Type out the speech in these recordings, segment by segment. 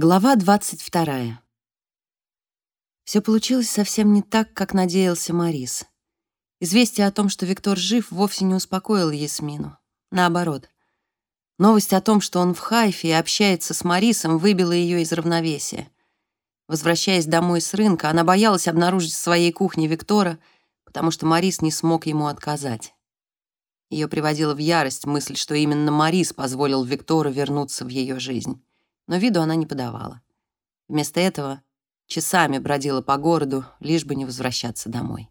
Глава 22. Все получилось совсем не так, как надеялся Марис. Известие о том, что Виктор жив, вовсе не успокоило Ясмину. Наоборот. Новость о том, что он в Хайфе и общается с Марисом, выбила ее из равновесия. Возвращаясь домой с рынка, она боялась обнаружить в своей кухне Виктора, потому что Марис не смог ему отказать. Ее приводила в ярость мысль, что именно Марис позволил Виктору вернуться в ее жизнь но виду она не подавала. Вместо этого часами бродила по городу, лишь бы не возвращаться домой.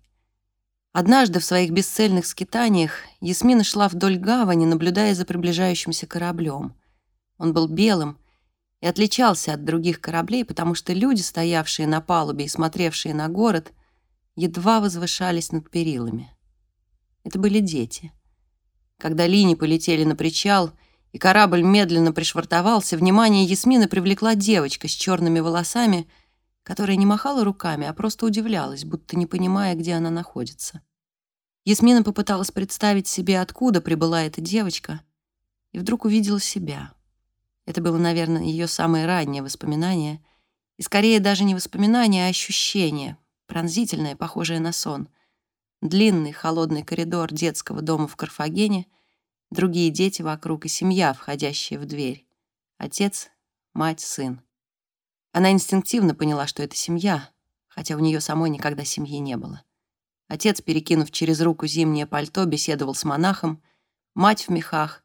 Однажды в своих бесцельных скитаниях Ясмина шла вдоль гавани, наблюдая за приближающимся кораблем. Он был белым и отличался от других кораблей, потому что люди, стоявшие на палубе и смотревшие на город, едва возвышались над перилами. Это были дети. Когда лини полетели на причал — и корабль медленно пришвартовался, внимание Ясмины привлекла девочка с черными волосами, которая не махала руками, а просто удивлялась, будто не понимая, где она находится. Ясмина попыталась представить себе, откуда прибыла эта девочка, и вдруг увидела себя. Это было, наверное, ее самое раннее воспоминание, и скорее даже не воспоминание, а ощущение, пронзительное, похожее на сон. Длинный холодный коридор детского дома в Карфагене — другие дети вокруг и семья, входящая в дверь. Отец, мать, сын. Она инстинктивно поняла, что это семья, хотя у нее самой никогда семьи не было. Отец, перекинув через руку зимнее пальто, беседовал с монахом, мать в мехах,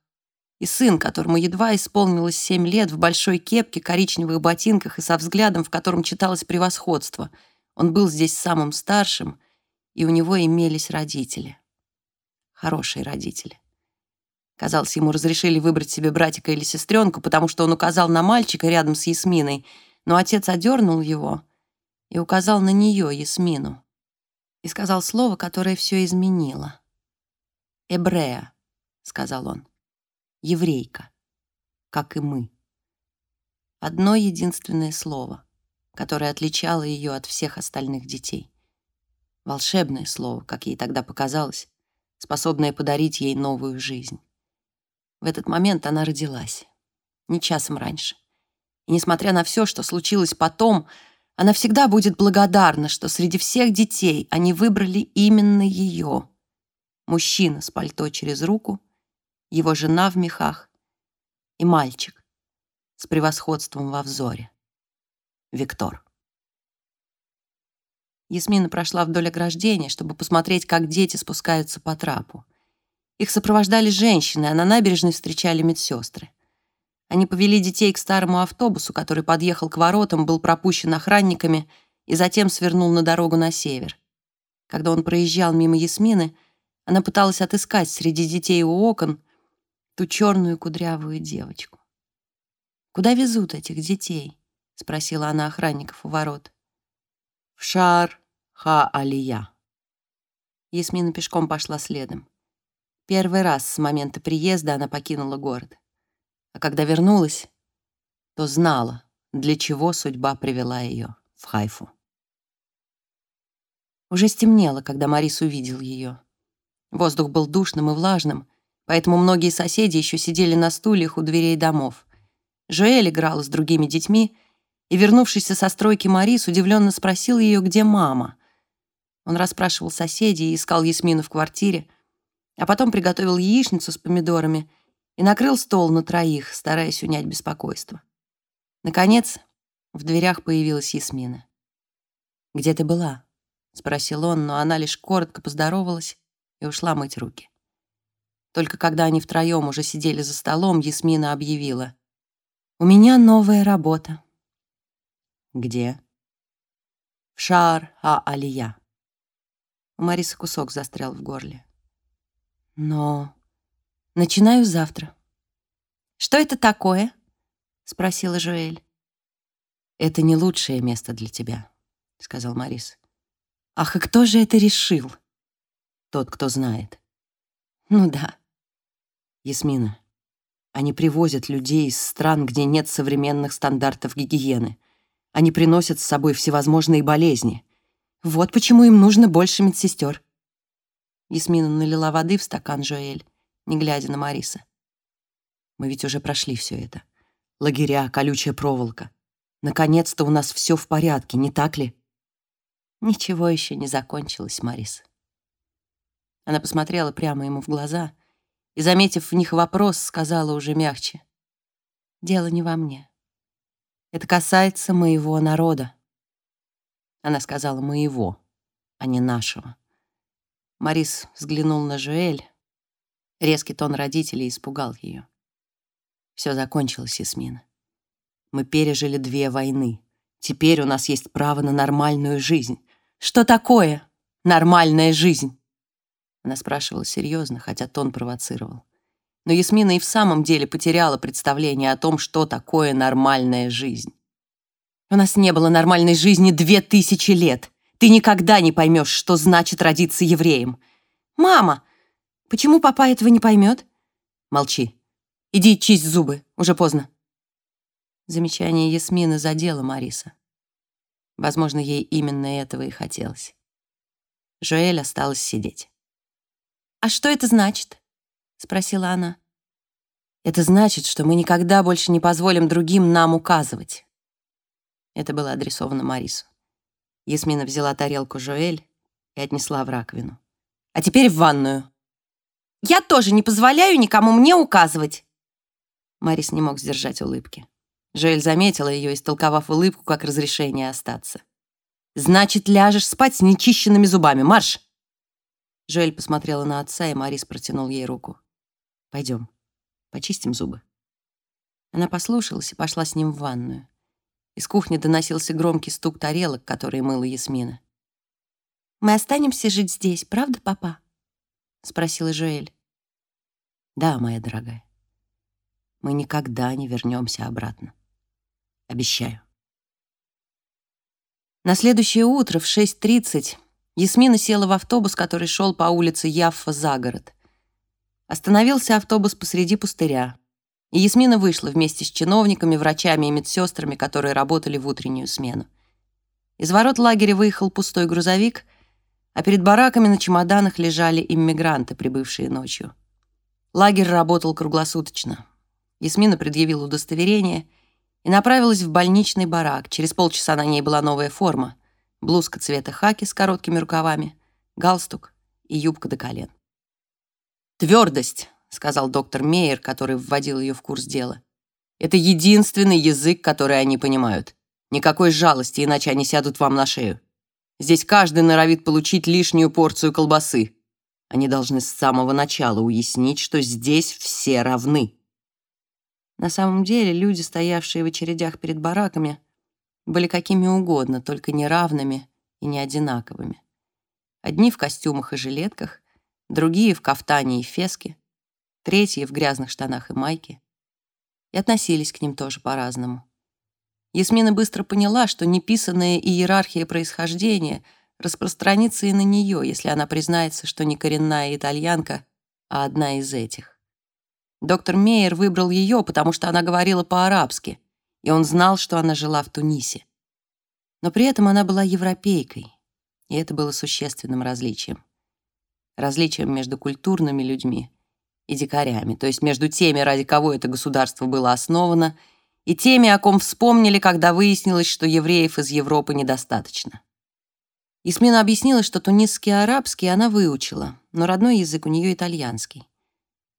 и сын, которому едва исполнилось семь лет, в большой кепке, коричневых ботинках и со взглядом, в котором читалось превосходство. Он был здесь самым старшим, и у него имелись родители. Хорошие родители. Казалось, ему разрешили выбрать себе братика или сестренку, потому что он указал на мальчика рядом с Ясминой, но отец одернул его и указал на нее, Ясмину, и сказал слово, которое все изменило. «Эбрея», — сказал он, — «еврейка, как и мы». Одно единственное слово, которое отличало ее от всех остальных детей. Волшебное слово, как ей тогда показалось, способное подарить ей новую жизнь. В этот момент она родилась. Не часом раньше. И несмотря на все, что случилось потом, она всегда будет благодарна, что среди всех детей они выбрали именно ее. Мужчина с пальто через руку, его жена в мехах и мальчик с превосходством во взоре. Виктор. Ясмина прошла вдоль ограждения, чтобы посмотреть, как дети спускаются по трапу. Их сопровождали женщины, а на набережной встречали медсестры. Они повели детей к старому автобусу, который подъехал к воротам, был пропущен охранниками и затем свернул на дорогу на север. Когда он проезжал мимо Ясмины, она пыталась отыскать среди детей у окон ту черную кудрявую девочку. «Куда везут этих детей?» — спросила она охранников у ворот. «В Шар-Ха-Алия». Ясмина пешком пошла следом. Первый раз с момента приезда она покинула город. А когда вернулась, то знала, для чего судьба привела ее в Хайфу. Уже стемнело, когда Марис увидел ее. Воздух был душным и влажным, поэтому многие соседи еще сидели на стульях у дверей домов. Жоэль играла с другими детьми, и, вернувшийся со стройки Марис, удивленно спросил ее, где мама. Он расспрашивал соседей и искал Ясмину в квартире, а потом приготовил яичницу с помидорами и накрыл стол на троих, стараясь унять беспокойство. Наконец, в дверях появилась Ясмина. «Где ты была?» — спросил он, но она лишь коротко поздоровалась и ушла мыть руки. Только когда они втроем уже сидели за столом, Ясмина объявила. «У меня новая работа». «Где?» «В Шар-А-Алия». У Марисы кусок застрял в горле. Но начинаю завтра. «Что это такое?» — спросила Жуэль. «Это не лучшее место для тебя», — сказал Марис. «Ах, и кто же это решил?» «Тот, кто знает». «Ну да». «Ясмина, они привозят людей из стран, где нет современных стандартов гигиены. Они приносят с собой всевозможные болезни. Вот почему им нужно больше медсестер. Ясмина налила воды в стакан Жоэль, не глядя на Мариса. «Мы ведь уже прошли все это. Лагеря, колючая проволока. Наконец-то у нас все в порядке, не так ли? Ничего еще не закончилось, Марис. Она посмотрела прямо ему в глаза и, заметив в них вопрос, сказала уже мягче. «Дело не во мне. Это касается моего народа». Она сказала «моего», а не «нашего». Марис взглянул на Жуэль. Резкий тон родителей испугал ее. Все закончилось, Ясмина. Мы пережили две войны. Теперь у нас есть право на нормальную жизнь. Что такое нормальная жизнь? Она спрашивала серьезно, хотя тон провоцировал. Но Ясмина и в самом деле потеряла представление о том, что такое нормальная жизнь. У нас не было нормальной жизни две тысячи лет. Ты никогда не поймешь, что значит родиться евреем. Мама, почему папа этого не поймет? Молчи. Иди чисть зубы, уже поздно. Замечание Ясмины задело Мариса. Возможно, ей именно этого и хотелось. Жоэль осталась сидеть. «А что это значит?» — спросила она. «Это значит, что мы никогда больше не позволим другим нам указывать». Это было адресовано Марису. Ясмина взяла тарелку Жоэль и отнесла в раковину. «А теперь в ванную». «Я тоже не позволяю никому мне указывать!» Марис не мог сдержать улыбки. Жоэль заметила ее, истолковав улыбку как разрешение остаться. «Значит, ляжешь спать с нечищенными зубами. Марш!» Жоэль посмотрела на отца, и Марис протянул ей руку. «Пойдем, почистим зубы». Она послушалась и пошла с ним в ванную. Из кухни доносился громкий стук тарелок, которые мыла Ясмина. «Мы останемся жить здесь, правда, папа?» — спросила Жоэль. «Да, моя дорогая. Мы никогда не вернемся обратно. Обещаю». На следующее утро в 6.30 Ясмина села в автобус, который шел по улице Яффа за город. Остановился автобус посреди пустыря, и Ясмина вышла вместе с чиновниками, врачами и медсестрами, которые работали в утреннюю смену. Из ворот лагеря выехал пустой грузовик, а перед бараками на чемоданах лежали иммигранты, прибывшие ночью. Лагерь работал круглосуточно. Ясмина предъявила удостоверение и направилась в больничный барак. Через полчаса на ней была новая форма — блузка цвета хаки с короткими рукавами, галстук и юбка до колен. «Твердость», — сказал доктор Мейер, который вводил ее в курс дела. «Это единственный язык, который они понимают. Никакой жалости, иначе они сядут вам на шею. Здесь каждый норовит получить лишнюю порцию колбасы. Они должны с самого начала уяснить, что здесь все равны». На самом деле люди, стоявшие в очередях перед бараками, были какими угодно, только неравными и не одинаковыми. Одни в костюмах и жилетках, другие в кафтане и феске, третьи в грязных штанах и майке. И относились к ним тоже по-разному. Ясмина быстро поняла, что неписанная иерархия происхождения распространится и на нее, если она признается, что не коренная итальянка, а одна из этих. Доктор Мейер выбрал ее, потому что она говорила по-арабски, и он знал, что она жила в Тунисе. Но при этом она была европейкой, и это было существенным различием. Различием между культурными людьми и дикарями, то есть между теми, ради кого это государство было основано, и теми, о ком вспомнили, когда выяснилось, что евреев из Европы недостаточно. Исмина объяснила, что тунисский арабский она выучила, но родной язык у нее итальянский.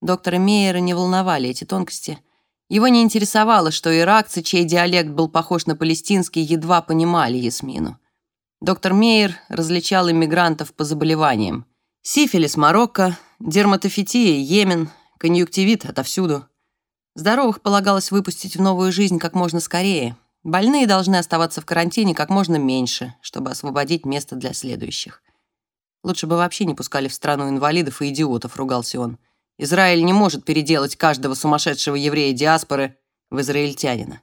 Доктора Мейера не волновали эти тонкости — его не интересовало, что иракцы, чей диалект был похож на палестинский, едва понимали Ясмину. Доктор Мейер различал иммигрантов по заболеваниям. Сифилис – Марокко, дерматофития – Йемен, конъюнктивит – отовсюду. Здоровых полагалось выпустить в новую жизнь как можно скорее. Больные должны оставаться в карантине как можно меньше, чтобы освободить место для следующих. Лучше бы вообще не пускали в страну инвалидов и идиотов, ругался он. Израиль не может переделать каждого сумасшедшего еврея диаспоры в израильтянина.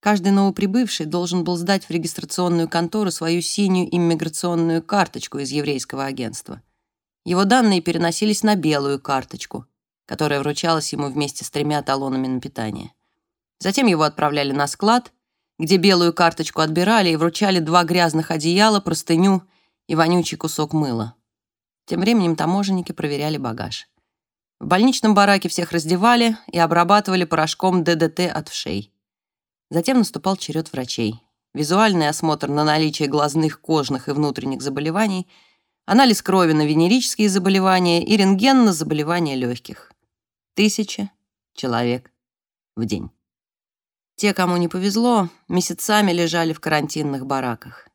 Каждый новоприбывший должен был сдать в регистрационную контору свою синюю иммиграционную карточку из еврейского агентства. Его данные переносились на белую карточку, которая вручалась ему вместе с тремя талонами на питание. Затем его отправляли на склад, где белую карточку отбирали и вручали два грязных одеяла, простыню и вонючий кусок мыла. Тем временем таможенники проверяли багаж. В больничном бараке всех раздевали и обрабатывали порошком ДДТ от вшей. Затем наступал черед врачей. Визуальный осмотр на наличие глазных, кожных и внутренних заболеваний, анализ крови на венерические заболевания и рентген на заболевания легких. Тысяча человек в день. Те, кому не повезло, месяцами лежали в карантинных бараках.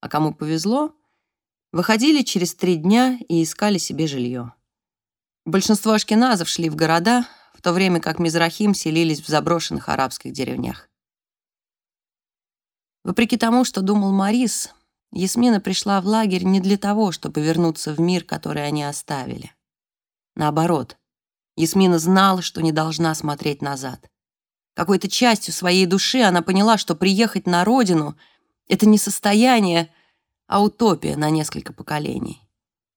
А кому повезло, выходили через три дня и искали себе жилье. Большинство ашкеназов шли в города, в то время как Мизрахим селились в заброшенных арабских деревнях. Вопреки тому, что думал Марис, Ясмина пришла в лагерь не для того, чтобы вернуться в мир, который они оставили. Наоборот, Ясмина знала, что не должна смотреть назад. Какой-то частью своей души она поняла, что приехать на родину — это не состояние, а утопия на несколько поколений.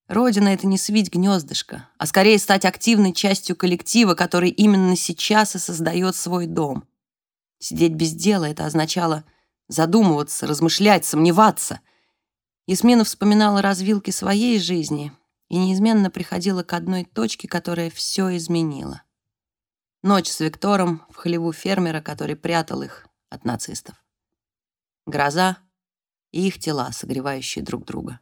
Родина — это не свить гнездышко, а скорее стать активной частью коллектива, который именно сейчас и создает свой дом. Сидеть без дела — это означало задумываться, размышлять, сомневаться. Ясмина вспоминала развилки своей жизни и неизменно приходила к одной точке, которая все изменила. Ночь с Виктором в хлеву фермера, который прятал их от нацистов. Гроза и их тела, согревающие друг друга.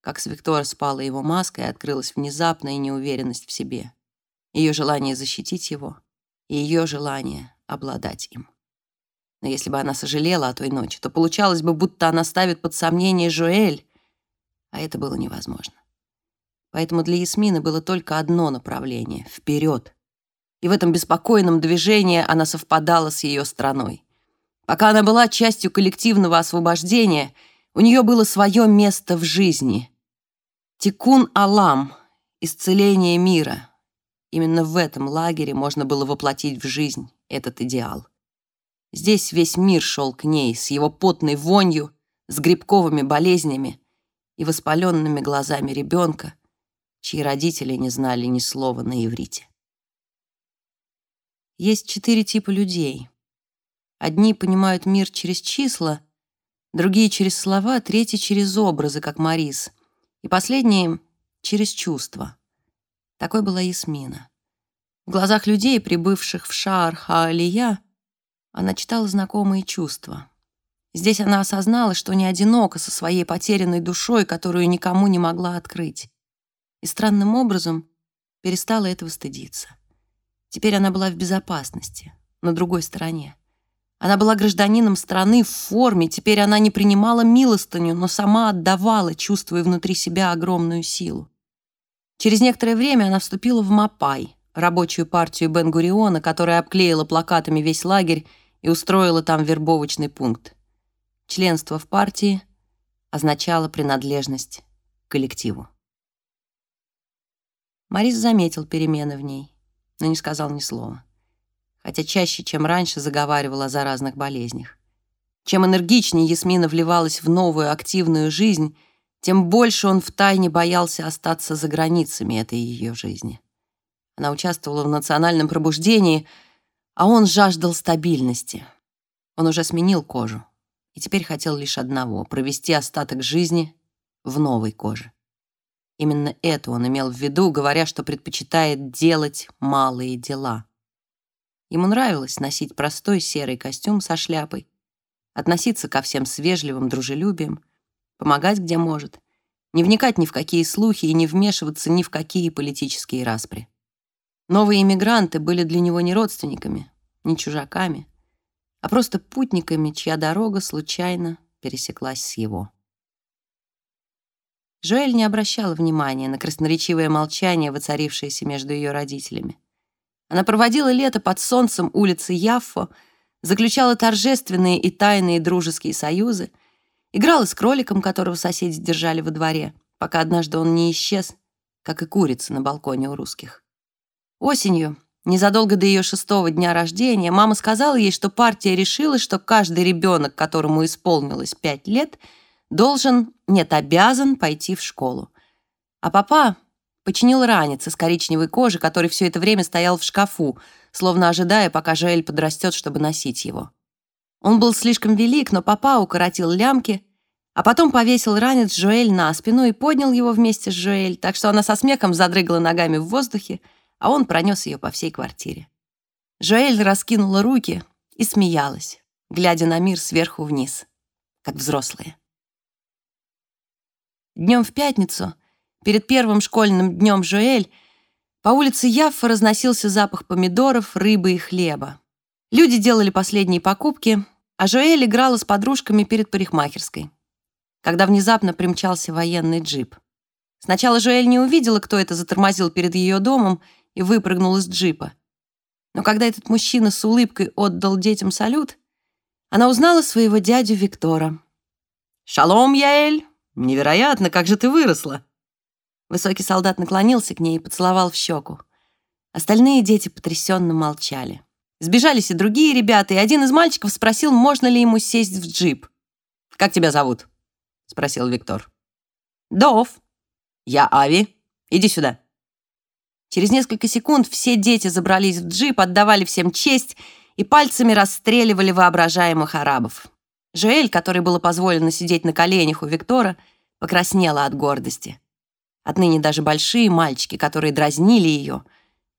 Как с Виктора спала его маска и открылась внезапная неуверенность в себе. Ее желание защитить его и ее желание обладать им. Но если бы она сожалела о той ночи, то получалось бы, будто она ставит под сомнение Жуэль, а это было невозможно. Поэтому для Ясмины было только одно направление — вперед. И в этом беспокойном движении она совпадала с ее страной. Пока она была частью коллективного освобождения, у нее было свое место в жизни. Тикун Алам — исцеление мира. Именно в этом лагере можно было воплотить в жизнь этот идеал. Здесь весь мир шел к ней с его потной вонью, с грибковыми болезнями и воспаленными глазами ребенка, чьи родители не знали ни слова на иврите. Есть четыре типа людей. Одни понимают мир через числа, другие через слова, третьи через образы, как Марис, и последние через чувства. Такой была Ясмина. В глазах людей, прибывших в Шаар-Хаалия, она читала знакомые чувства. Здесь она осознала, что не одинока со своей потерянной душой, которую никому не могла открыть. И странным образом перестала этого стыдиться. Теперь она была в безопасности, на другой стороне. Она была гражданином страны в форме, теперь она не принимала милостыню, но сама отдавала, чувствуя внутри себя огромную силу. Через некоторое время она вступила в Мапай, рабочую партию Бен-Гуриона, которая обклеила плакатами весь лагерь и устроила там вербовочный пункт. Членство в партии означало принадлежность к коллективу. Марис заметил перемены в ней но не сказал ни слова. Хотя чаще, чем раньше, заговаривал о заразных болезнях. Чем энергичнее Ясмина вливалась в новую активную жизнь, тем больше он втайне боялся остаться за границами этой ее жизни. Она участвовала в национальном пробуждении, а он жаждал стабильности. Он уже сменил кожу и теперь хотел лишь одного — провести остаток жизни в новой коже. Именно это он имел в виду, говоря, что предпочитает делать малые дела. Ему нравилось носить простой серый костюм со шляпой, относиться ко всем с вежливым дружелюбием, помогать где может, не вникать ни в какие слухи и не вмешиваться ни в какие политические распри. Новые иммигранты были для него не родственниками, не чужаками, а просто путниками, чья дорога случайно пересеклась с его. Жоэль не обращала внимания на красноречивое молчание, воцарившееся между ее родителями. Она проводила лето под солнцем улицы Яффо, заключала торжественные и тайные дружеские союзы, играла с кроликом, которого соседи держали во дворе, пока однажды он не исчез, как и курица на балконе у русских. Осенью, незадолго до ее шестого дня рождения, мама сказала ей, что партия решила, что каждый ребенок, которому исполнилось пять лет — должен, нет, обязан пойти в школу. А папа починил ранец из коричневой кожи, который все это время стоял в шкафу, словно ожидая, пока Жоэль подрастет, чтобы носить его. Он был слишком велик, но папа укоротил лямки, а потом повесил ранец Жоэль на спину и поднял его вместе с Жоэль, так что она со смехом задрыгала ногами в воздухе, а он пронес ее по всей квартире. Жоэль раскинула руки, и смеялась, глядя на мир сверху вниз, как взрослые. Днем в пятницу, перед первым школьным днем Жуэль, по улице Яффа разносился запах помидоров, рыбы и хлеба. Люди делали последние покупки, а Жуэль играла с подружками перед парикмахерской, когда внезапно примчался военный джип. Сначала Жуэль не увидела, кто это затормозил перед ее домом и выпрыгнул из джипа. Но когда этот мужчина с улыбкой отдал детям салют, она узнала своего дядю Виктора. «Шалом, Яэль! Невероятно, как же ты выросла!» Высокий солдат наклонился к ней и поцеловал в щеку. Остальные дети потрясенно молчали. Сбежались и другие ребята, и один из мальчиков спросил, можно ли ему сесть в джип. «Как тебя зовут?» — спросил Виктор. «Дов. Я Ави. Иди сюда». Через несколько секунд все дети забрались в джип, отдавали всем честь и пальцами расстреливали воображаемых арабов. Жоэль, которой было позволено сидеть на коленях у Виктора, покраснела от гордости. Отныне даже большие мальчики, которые дразнили ее,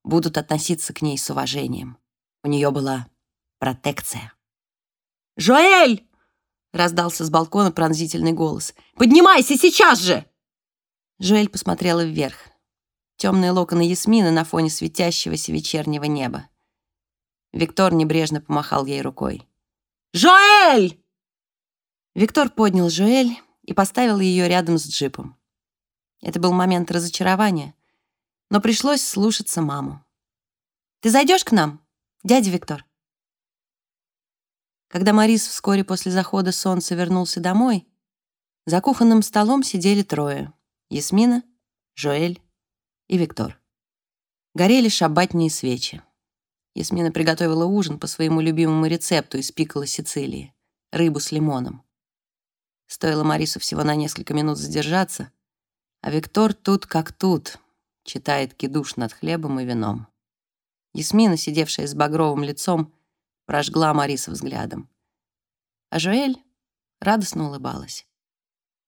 будут относиться к ней с уважением. У нее была протекция. «Жоэль!» — раздался с балкона пронзительный голос. «Поднимайся сейчас же!» Жоэль посмотрела вверх темные локоны Ясмины на фоне светящегося вечернего неба. Виктор небрежно помахал ей рукой. «Жоэль!» Виктор поднял Жоэль и поставил ее рядом с джипом. Это был момент разочарования, но пришлось слушаться маму. «Ты зайдешь к нам, дядя Виктор?» Когда Марис вскоре после захода солнца вернулся домой, за кухонным столом сидели трое — Ясмина, Жоэль и Виктор. Горели шабатные свечи. Ясмина приготовила ужин по своему любимому рецепту из пикола Сицилии — рыбу с лимоном. Стоило Марису всего на несколько минут задержаться, а Виктор тут как тут, читает кидуш над хлебом и вином. Ясмина, сидевшая с багровым лицом, прожгла Мариса взглядом. А Жоэль радостно улыбалась.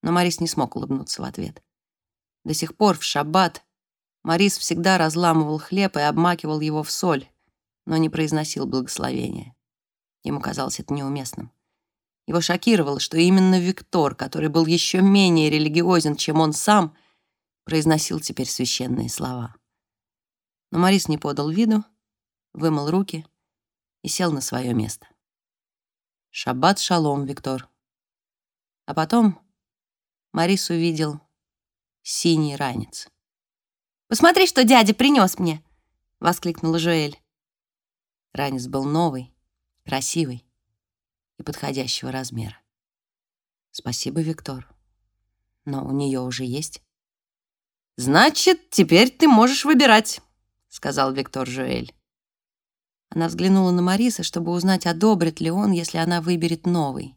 Но Марис не смог улыбнуться в ответ. До сих пор в шаббат Морис всегда разламывал хлеб и обмакивал его в соль, но не произносил благословения. Ему казалось это неуместным. Его шокировало, что именно Виктор, который был еще менее религиозен, чем он сам, произносил теперь священные слова. Но Морис не подал виду, вымыл руки и сел на свое место. «Шаббат шалом, Виктор». А потом Морис увидел синий ранец. Посмотри, что дядя принес мне!» — воскликнула Жоэль. Ранец был новый, красивый и подходящего размера. «Спасибо, Виктор. Но у нее уже есть». «Значит, теперь ты можешь выбирать», — сказал Виктор Жоэль. Она взглянула на Мариса, чтобы узнать, одобрит ли он, если она выберет новый.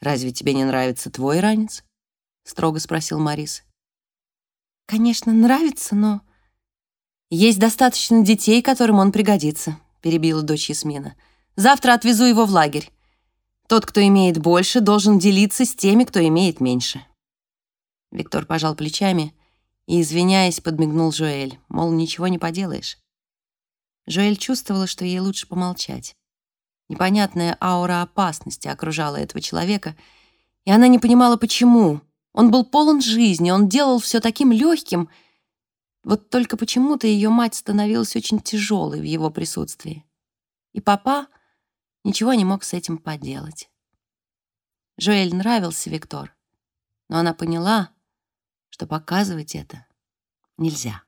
«Разве тебе не нравится твой ранец?» — строго спросил Марис. «Конечно, нравится, но...» «Есть достаточно детей, которым он пригодится», — перебила дочь Ясмина. «Завтра отвезу его в лагерь. Тот, кто имеет больше, должен делиться с теми, кто имеет меньше». Виктор пожал плечами и, извиняясь, подмигнул Жоэль, мол, ничего не поделаешь. Жоэль чувствовала, что ей лучше помолчать. Непонятная аура опасности окружала этого человека, и она не понимала, почему. Он был полон жизни, он делал все таким легким. Вот только почему-то ее мать становилась очень тяжелой в его присутствии. И папа ничего не мог с этим поделать. Жоэль нравился Виктор, но она поняла, что показывать это нельзя.